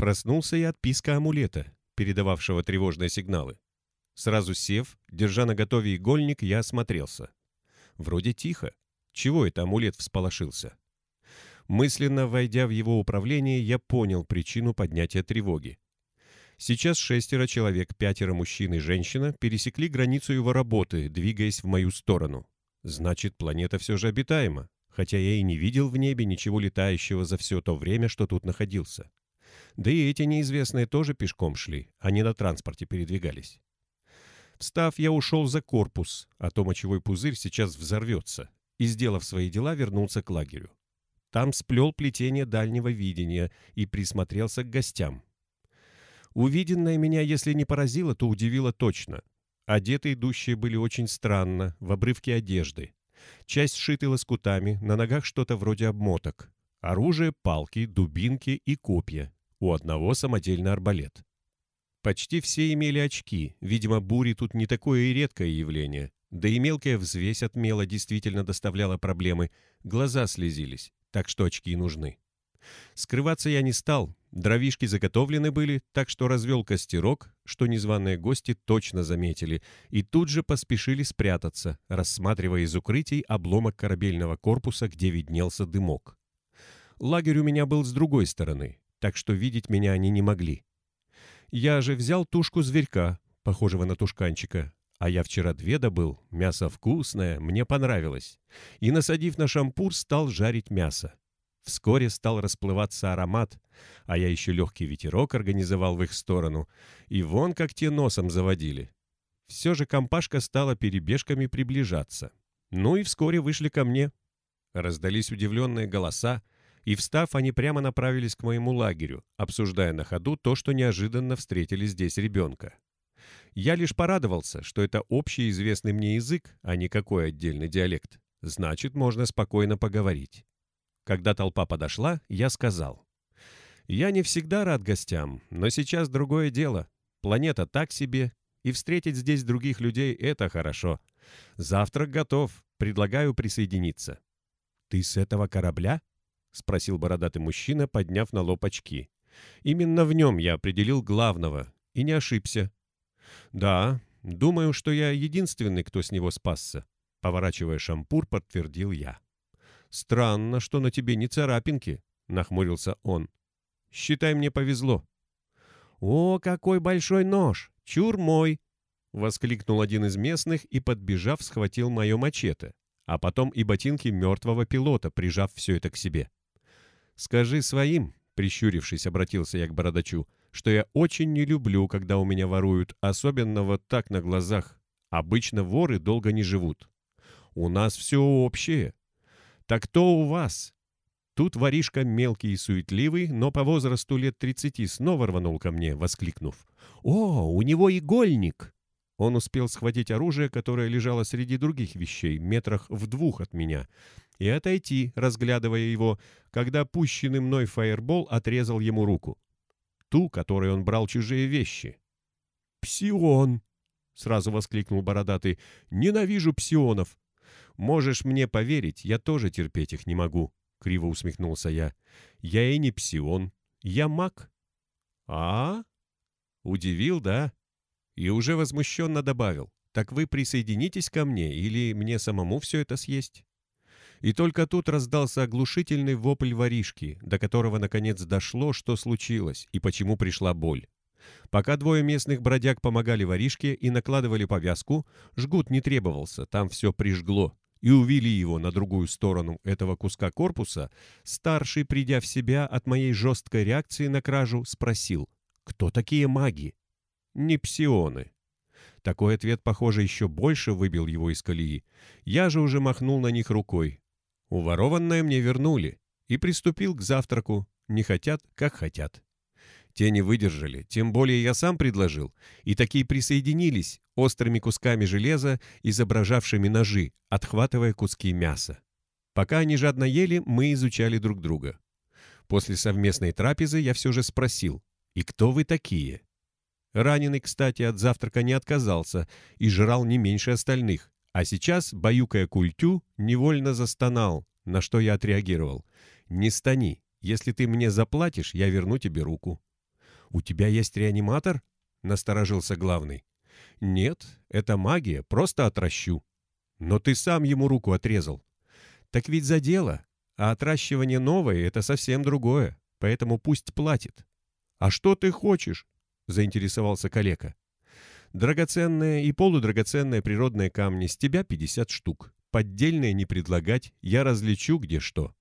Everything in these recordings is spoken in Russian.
Проснулся я от писка амулета, передававшего тревожные сигналы. Сразу сев, держа на готове игольник, я осмотрелся. Вроде тихо. Чего это амулет всполошился? Мысленно войдя в его управление, я понял причину поднятия тревоги. Сейчас шестеро человек, пятеро мужчин и женщина, пересекли границу его работы, двигаясь в мою сторону. Значит, планета все же обитаема, хотя я и не видел в небе ничего летающего за все то время, что тут находился. Да и эти неизвестные тоже пешком шли, а не на транспорте передвигались. Встав, я ушел за корпус, а то мочевой пузырь сейчас взорвется, и, сделав свои дела, вернулся к лагерю. Там сплел плетение дальнего видения и присмотрелся к гостям. Увиденное меня, если не поразило, то удивило точно. Одеты идущие были очень странно, в обрывке одежды. Часть сшиты лоскутами, на ногах что-то вроде обмоток. Оружие, палки, дубинки и копья. У одного самодельный арбалет. Почти все имели очки, видимо, бури тут не такое и редкое явление. Да и мелкая взвесь от мела действительно доставляла проблемы, глаза слезились, так что очки нужны. Скрываться я не стал, дровишки заготовлены были, так что развел костерок, что незваные гости точно заметили, и тут же поспешили спрятаться, рассматривая из укрытий обломок корабельного корпуса, где виднелся дымок. Лагерь у меня был с другой стороны, так что видеть меня они не могли. Я же взял тушку зверька, похожего на тушканчика, а я вчера две добыл, мясо вкусное, мне понравилось. И, насадив на шампур, стал жарить мясо. Вскоре стал расплываться аромат, а я еще легкий ветерок организовал в их сторону, и вон как те носом заводили. Все же компашка стала перебежками приближаться. Ну и вскоре вышли ко мне. Раздались удивленные голоса, и, встав, они прямо направились к моему лагерю, обсуждая на ходу то, что неожиданно встретили здесь ребенка. Я лишь порадовался, что это общий известный мне язык, а не какой отдельный диалект. Значит, можно спокойно поговорить. Когда толпа подошла, я сказал. «Я не всегда рад гостям, но сейчас другое дело. Планета так себе, и встретить здесь других людей — это хорошо. Завтрак готов, предлагаю присоединиться». «Ты с этого корабля?» — спросил бородатый мужчина, подняв на лоб очки. «Именно в нем я определил главного, и не ошибся». «Да, думаю, что я единственный, кто с него спасся», — поворачивая шампур, подтвердил я. «Странно, что на тебе не царапинки», — нахмурился он. «Считай, мне повезло». «О, какой большой нож! Чур мой!» — воскликнул один из местных и, подбежав, схватил мое мачете, а потом и ботинки мертвого пилота, прижав все это к себе. «Скажи своим», — прищурившись, обратился я к бородачу, «что я очень не люблю, когда у меня воруют, особенно вот так на глазах. Обычно воры долго не живут. У нас все общее. Так кто у вас?» Тут воришка мелкий и суетливый, но по возрасту лет тридцати снова рванул ко мне, воскликнув. «О, у него игольник!» Он успел схватить оружие, которое лежало среди других вещей, метрах в двух от меня, и отойти, разглядывая его, когда пущенный мной фаербол отрезал ему руку. Ту, которой он брал чужие вещи. «Псион!» — сразу воскликнул бородатый. «Ненавижу псионов!» «Можешь мне поверить, я тоже терпеть их не могу», — криво усмехнулся я. «Я и не псион, я маг». «А? Удивил, да?» И уже возмущенно добавил, «Так вы присоединитесь ко мне или мне самому все это съесть?» И только тут раздался оглушительный вопль воришки, до которого наконец дошло, что случилось и почему пришла боль. Пока двое местных бродяг помогали воришке и накладывали повязку, жгут не требовался, там все прижгло, и увели его на другую сторону этого куска корпуса, старший, придя в себя от моей жесткой реакции на кражу, спросил, кто такие маги? Не псионы. Такой ответ, похоже, еще больше выбил его из колеи. Я же уже махнул на них рукой. Уворованное мне вернули. И приступил к завтраку. Не хотят, как хотят. Те не выдержали, тем более я сам предложил. И такие присоединились, острыми кусками железа, изображавшими ножи, отхватывая куски мяса. Пока они жадно ели, мы изучали друг друга. После совместной трапезы я все же спросил, «И кто вы такие?» Раненый, кстати, от завтрака не отказался и жрал не меньше остальных. А сейчас, баюкая культю, невольно застонал, на что я отреагировал. «Не стани. Если ты мне заплатишь, я верну тебе руку». «У тебя есть реаниматор?» — насторожился главный. «Нет, это магия, просто отращу». «Но ты сам ему руку отрезал». «Так ведь за дело, а отращивание новое — это совсем другое, поэтому пусть платит». «А что ты хочешь?» — заинтересовался калека. «Драгоценные и полудрагоценные природные камни, с тебя 50 штук. Поддельные не предлагать, я различу где что».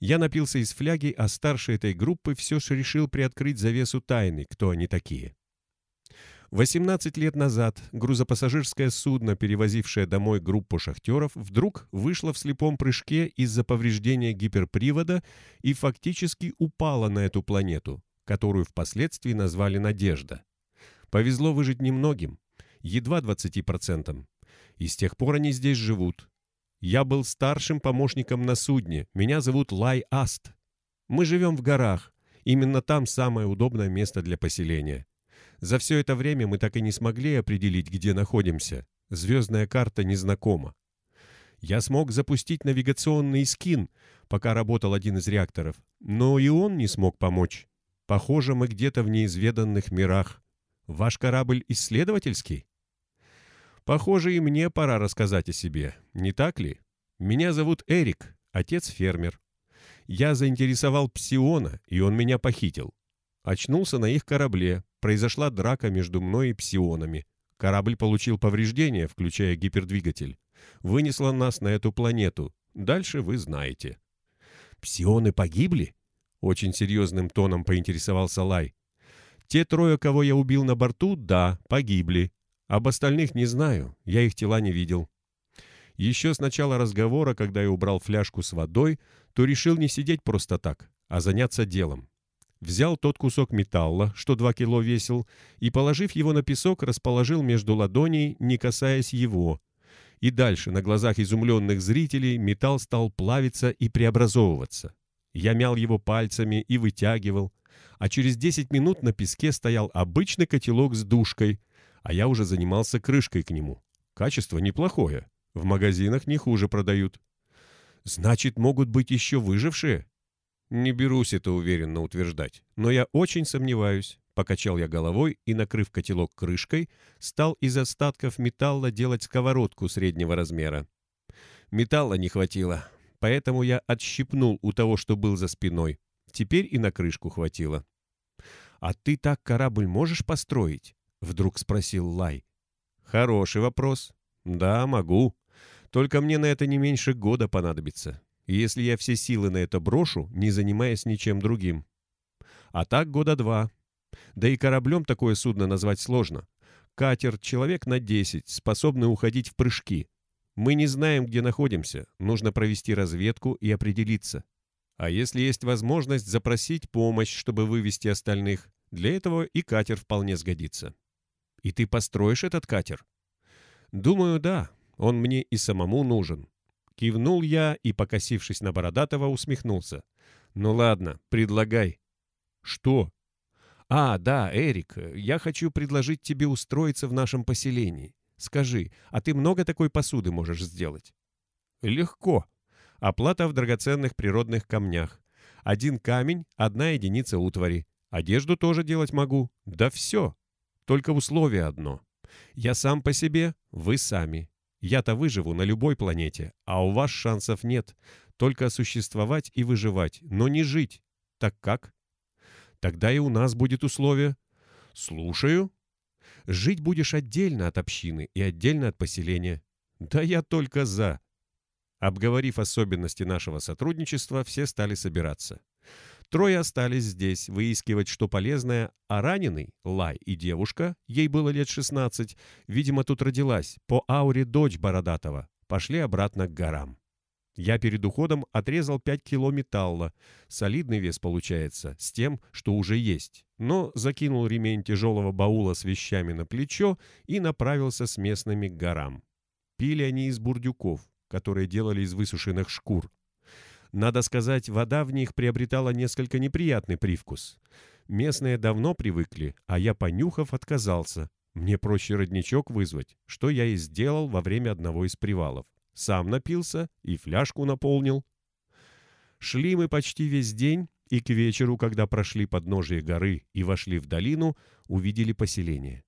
Я напился из фляги, а старший этой группы все же решил приоткрыть завесу тайны, кто они такие. 18 лет назад грузопассажирское судно, перевозившее домой группу шахтеров, вдруг вышло в слепом прыжке из-за повреждения гиперпривода и фактически упало на эту планету, которую впоследствии назвали «Надежда». Повезло выжить немногим, едва 20%. И с тех пор они здесь живут. Я был старшим помощником на судне, меня зовут Лай Аст. Мы живем в горах, именно там самое удобное место для поселения. За все это время мы так и не смогли определить, где находимся. Звездная карта незнакома. Я смог запустить навигационный скин, пока работал один из реакторов, но и он не смог помочь. Похоже, мы где-то в неизведанных мирах. Ваш корабль исследовательский? Похоже, и мне пора рассказать о себе, не так ли? Меня зовут Эрик, отец фермер. Я заинтересовал Псиона, и он меня похитил. Очнулся на их корабле, произошла драка между мной и псионами. Корабль получил повреждения, включая гипердвигатель. Вынесло нас на эту планету. Дальше вы знаете. «Псионы погибли?» Очень серьезным тоном поинтересовался Лай. «Те трое, кого я убил на борту, да, погибли. Об остальных не знаю, я их тела не видел». Еще с начала разговора, когда я убрал фляжку с водой, то решил не сидеть просто так, а заняться делом взял тот кусок металла, что два кило весил, и, положив его на песок, расположил между ладоней, не касаясь его. И дальше, на глазах изумленных зрителей, металл стал плавиться и преобразовываться. Я мял его пальцами и вытягивал, а через 10 минут на песке стоял обычный котелок с душкой, а я уже занимался крышкой к нему. Качество неплохое, в магазинах не хуже продают. Значит, могут быть еще выжившие? «Не берусь это уверенно утверждать, но я очень сомневаюсь», — покачал я головой и, накрыв котелок крышкой, стал из остатков металла делать сковородку среднего размера. Металла не хватило, поэтому я отщипнул у того, что был за спиной. Теперь и на крышку хватило. «А ты так корабль можешь построить?» — вдруг спросил Лай. «Хороший вопрос. Да, могу. Только мне на это не меньше года понадобится если я все силы на это брошу, не занимаясь ничем другим. А так года два. Да и кораблем такое судно назвать сложно. Катер, человек на 10, способный уходить в прыжки. Мы не знаем, где находимся, нужно провести разведку и определиться. А если есть возможность запросить помощь, чтобы вывести остальных, для этого и катер вполне сгодится. И ты построишь этот катер? Думаю, да. Он мне и самому нужен. Кивнул я и, покосившись на Бородатого, усмехнулся. «Ну ладно, предлагай». «Что?» «А, да, Эрик, я хочу предложить тебе устроиться в нашем поселении. Скажи, а ты много такой посуды можешь сделать?» «Легко. Оплата в драгоценных природных камнях. Один камень, одна единица утвари. Одежду тоже делать могу. Да все. Только условие одно. Я сам по себе, вы сами. Я-то выживу на любой планете, а у вас шансов нет. Только существовать и выживать, но не жить. Так как? Тогда и у нас будет условие. Слушаю. Жить будешь отдельно от общины и отдельно от поселения. Да я только за. Обговорив особенности нашего сотрудничества, все стали собираться. Трое остались здесь, выискивать что полезное, а раненый, Лай и девушка, ей было лет 16, видимо, тут родилась, по ауре дочь Бородатого, пошли обратно к горам. Я перед уходом отрезал 5 кило металла, солидный вес получается, с тем, что уже есть, но закинул ремень тяжелого баула с вещами на плечо и направился с местными к горам. Пили они из бурдюков, которые делали из высушенных шкур. Надо сказать, вода в них приобретала несколько неприятный привкус. Местные давно привыкли, а я, понюхав, отказался. Мне проще родничок вызвать, что я и сделал во время одного из привалов. Сам напился и фляжку наполнил. Шли мы почти весь день, И к вечеру, когда прошли подножие горы и вошли в долину, увидели поселение.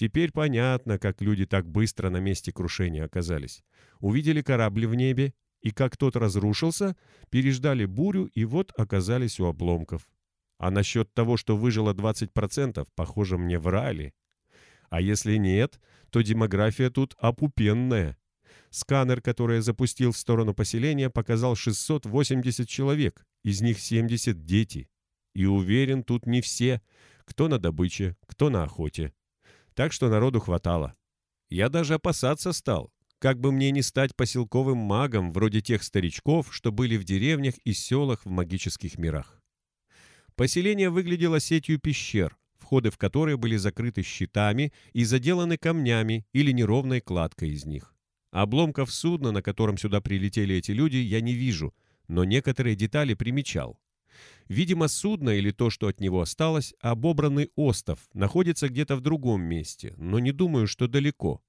Теперь понятно, как люди так быстро на месте крушения оказались. Увидели корабль в небе, и как тот разрушился, переждали бурю и вот оказались у обломков. А насчет того, что выжило 20%, похоже, мне врали. А если нет, то демография тут опупенная. Сканер, который я запустил в сторону поселения, показал 680 человек, из них 70 дети. И уверен, тут не все, кто на добыче, кто на охоте. Так что народу хватало. Я даже опасаться стал, как бы мне не стать поселковым магом, вроде тех старичков, что были в деревнях и селах в магических мирах. Поселение выглядело сетью пещер, входы в которые были закрыты щитами и заделаны камнями или неровной кладкой из них. Обломков судна, на котором сюда прилетели эти люди, я не вижу, но некоторые детали примечал. Видимо, судно или то, что от него осталось, обобранный остов, находится где-то в другом месте, но не думаю, что далеко.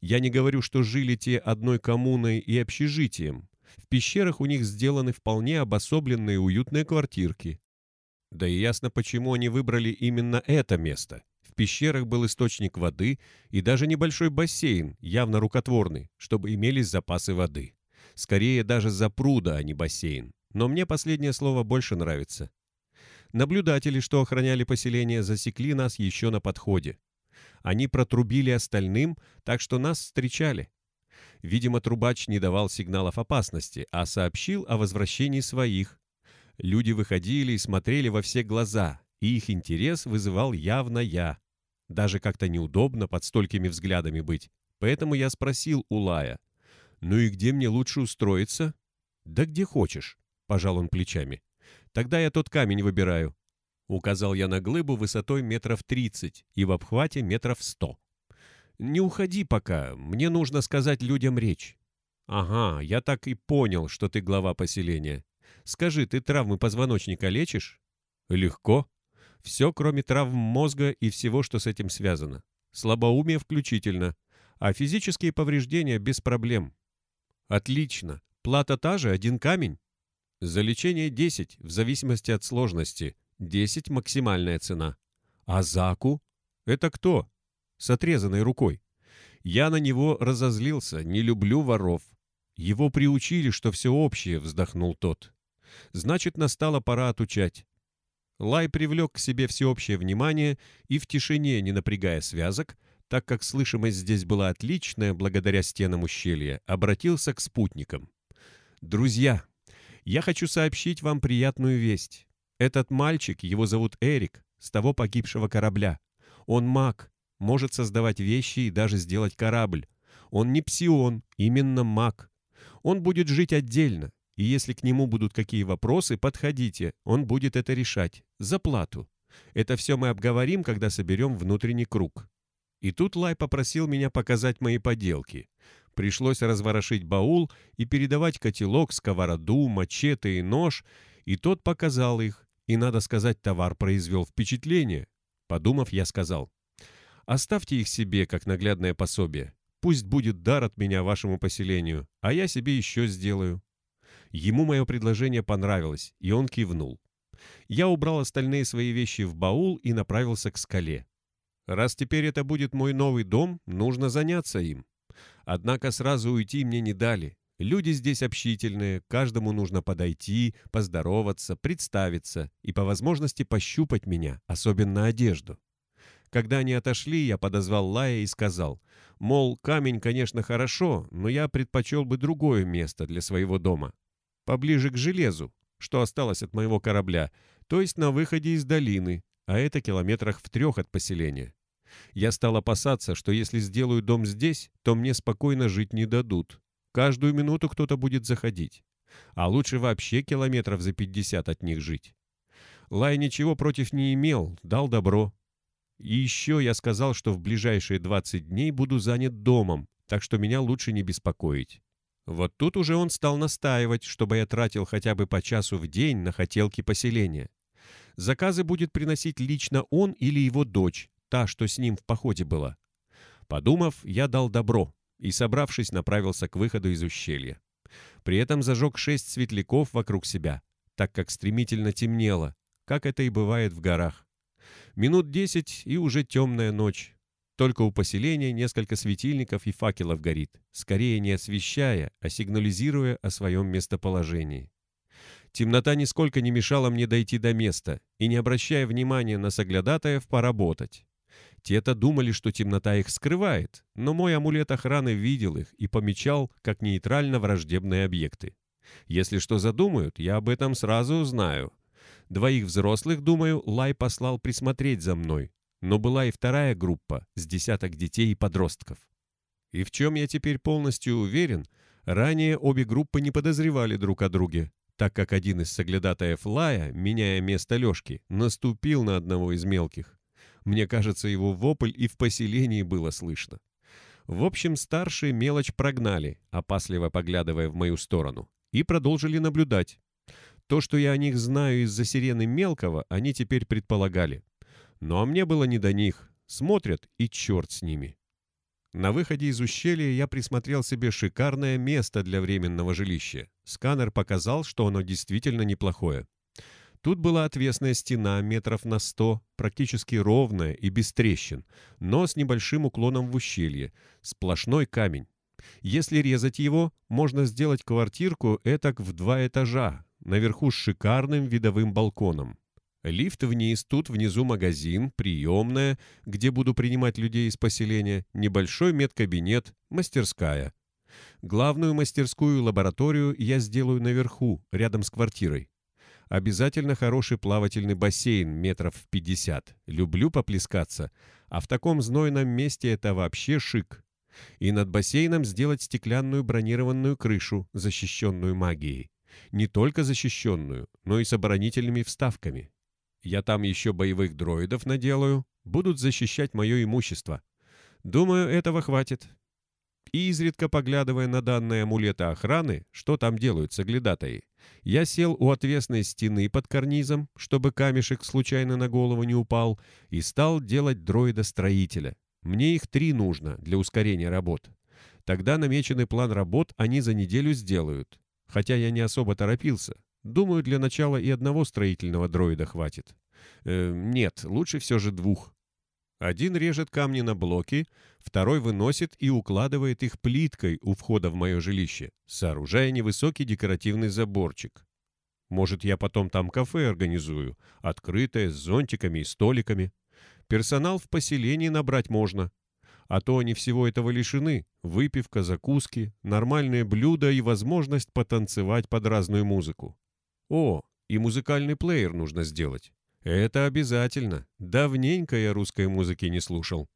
Я не говорю, что жили те одной коммуной и общежитием. В пещерах у них сделаны вполне обособленные уютные квартирки. Да и ясно, почему они выбрали именно это место. В пещерах был источник воды и даже небольшой бассейн, явно рукотворный, чтобы имелись запасы воды. Скорее даже за пруда, а не бассейн. Но мне последнее слово больше нравится. Наблюдатели, что охраняли поселение, засекли нас еще на подходе. Они протрубили остальным, так что нас встречали. Видимо, трубач не давал сигналов опасности, а сообщил о возвращении своих. Люди выходили и смотрели во все глаза, и их интерес вызывал явно я. Даже как-то неудобно под столькими взглядами быть. Поэтому я спросил у Лая. «Ну и где мне лучше устроиться?» «Да где хочешь», — пожал он плечами. «Тогда я тот камень выбираю». Указал я на глыбу высотой метров тридцать и в обхвате метров сто. «Не уходи пока, мне нужно сказать людям речь». «Ага, я так и понял, что ты глава поселения. Скажи, ты травмы позвоночника лечишь?» «Легко. Все, кроме травм мозга и всего, что с этим связано. Слабоумие включительно. А физические повреждения без проблем. Отлично. Плата та же, один камень. За лечение 10, в зависимости от сложности. 10 максимальная цена. А Заку? Это кто? С отрезанной рукой. Я на него разозлился, не люблю воров. Его приучили, что все общее, вздохнул тот. Значит, настала пора отучать. Лай привлек к себе всеобщее внимание и в тишине, не напрягая связок, так как слышимость здесь была отличная благодаря стенам ущелья, обратился к спутникам. «Друзья, я хочу сообщить вам приятную весть. Этот мальчик, его зовут Эрик, с того погибшего корабля. Он маг, может создавать вещи и даже сделать корабль. Он не псион, именно маг. Он будет жить отдельно, и если к нему будут какие вопросы, подходите, он будет это решать. За плату. Это все мы обговорим, когда соберем внутренний круг. И тут Лай попросил меня показать мои поделки. Пришлось разворошить баул и передавать котелок, сковороду, мачете и нож, и тот показал их. И, надо сказать, товар произвел впечатление. Подумав, я сказал, «Оставьте их себе, как наглядное пособие. Пусть будет дар от меня вашему поселению, а я себе еще сделаю». Ему мое предложение понравилось, и он кивнул. Я убрал остальные свои вещи в баул и направился к скале. Раз теперь это будет мой новый дом, нужно заняться им. Однако сразу уйти мне не дали. Люди здесь общительные, каждому нужно подойти, поздороваться, представиться и по возможности пощупать меня, особенно одежду. Когда они отошли, я подозвал Лая и сказал, мол, камень, конечно, хорошо, но я предпочел бы другое место для своего дома поближе к железу, что осталось от моего корабля, то есть на выходе из долины, а это километрах в трех от поселения. Я стал опасаться, что если сделаю дом здесь, то мне спокойно жить не дадут. Каждую минуту кто-то будет заходить. А лучше вообще километров за пятьдесят от них жить. Лай ничего против не имел, дал добро. И еще я сказал, что в ближайшие 20 дней буду занят домом, так что меня лучше не беспокоить. Вот тут уже он стал настаивать, чтобы я тратил хотя бы по часу в день на хотелки поселения. Заказы будет приносить лично он или его дочь, та, что с ним в походе была. Подумав, я дал добро и, собравшись, направился к выходу из ущелья. При этом зажег шесть светляков вокруг себя. так как стремительно темнело, как это и бывает в горах. Минут десять, и уже темная ночь. Только у поселения несколько светильников и факелов горит, скорее не освещая, а сигнализируя о своем местоположении. Темнота нисколько не мешала мне дойти до места и, не обращая внимания на соглядатаев, поработать. Те-то думали, что темнота их скрывает, но мой амулет охраны видел их и помечал как нейтрально враждебные объекты. Если что задумают, я об этом сразу узнаю. Двоих взрослых, думаю, Лай послал присмотреть за мной, но была и вторая группа с десяток детей и подростков. И в чем я теперь полностью уверен, ранее обе группы не подозревали друг о друге, так как один из соглядатаев Лая, меняя место Лешки, наступил на одного из мелких. Мне кажется, его вопль и в поселении было слышно. В общем, старшие мелочь прогнали, опасливо поглядывая в мою сторону, и продолжили наблюдать. То, что я о них знаю из-за сирены мелкого, они теперь предполагали. А мне было не до них. Смотрят, и черт с ними. На выходе из ущелья я присмотрел себе шикарное место для временного жилища. Сканер показал, что оно действительно неплохое. Тут была отвесная стена метров на сто, практически ровная и без трещин, но с небольшим уклоном в ущелье, сплошной камень. Если резать его, можно сделать квартирку этак в два этажа, наверху с шикарным видовым балконом. Лифт вниз, тут внизу магазин, приемная, где буду принимать людей из поселения, небольшой медкабинет, мастерская. Главную мастерскую и лабораторию я сделаю наверху, рядом с квартирой. Обязательно хороший плавательный бассейн метров в 50. Люблю поплескаться, а в таком знойном месте это вообще шик. И над бассейном сделать стеклянную бронированную крышу, защищенную магией. Не только защищенную, но и с оборонительными вставками. Я там еще боевых дроидов наделаю, будут защищать мое имущество. Думаю, этого хватит. И изредка поглядывая на данные амулета охраны, что там делают соглядатаи, я сел у отвесной стены под карнизом, чтобы камешек случайно на голову не упал, и стал делать дроида-строителя. Мне их три нужно для ускорения работ. Тогда намеченный план работ они за неделю сделают. Хотя я не особо торопился. Думаю, для начала и одного строительного дроида хватит. Э, нет, лучше все же двух. Один режет камни на блоки, второй выносит и укладывает их плиткой у входа в мое жилище, сооружая невысокий декоративный заборчик. Может, я потом там кафе организую, открытое, с зонтиками и столиками. Персонал в поселении набрать можно. А то они всего этого лишены. Выпивка, закуски, нормальные блюда и возможность потанцевать под разную музыку. О, и музыкальный плеер нужно сделать. Это обязательно. Давненько я русской музыки не слушал.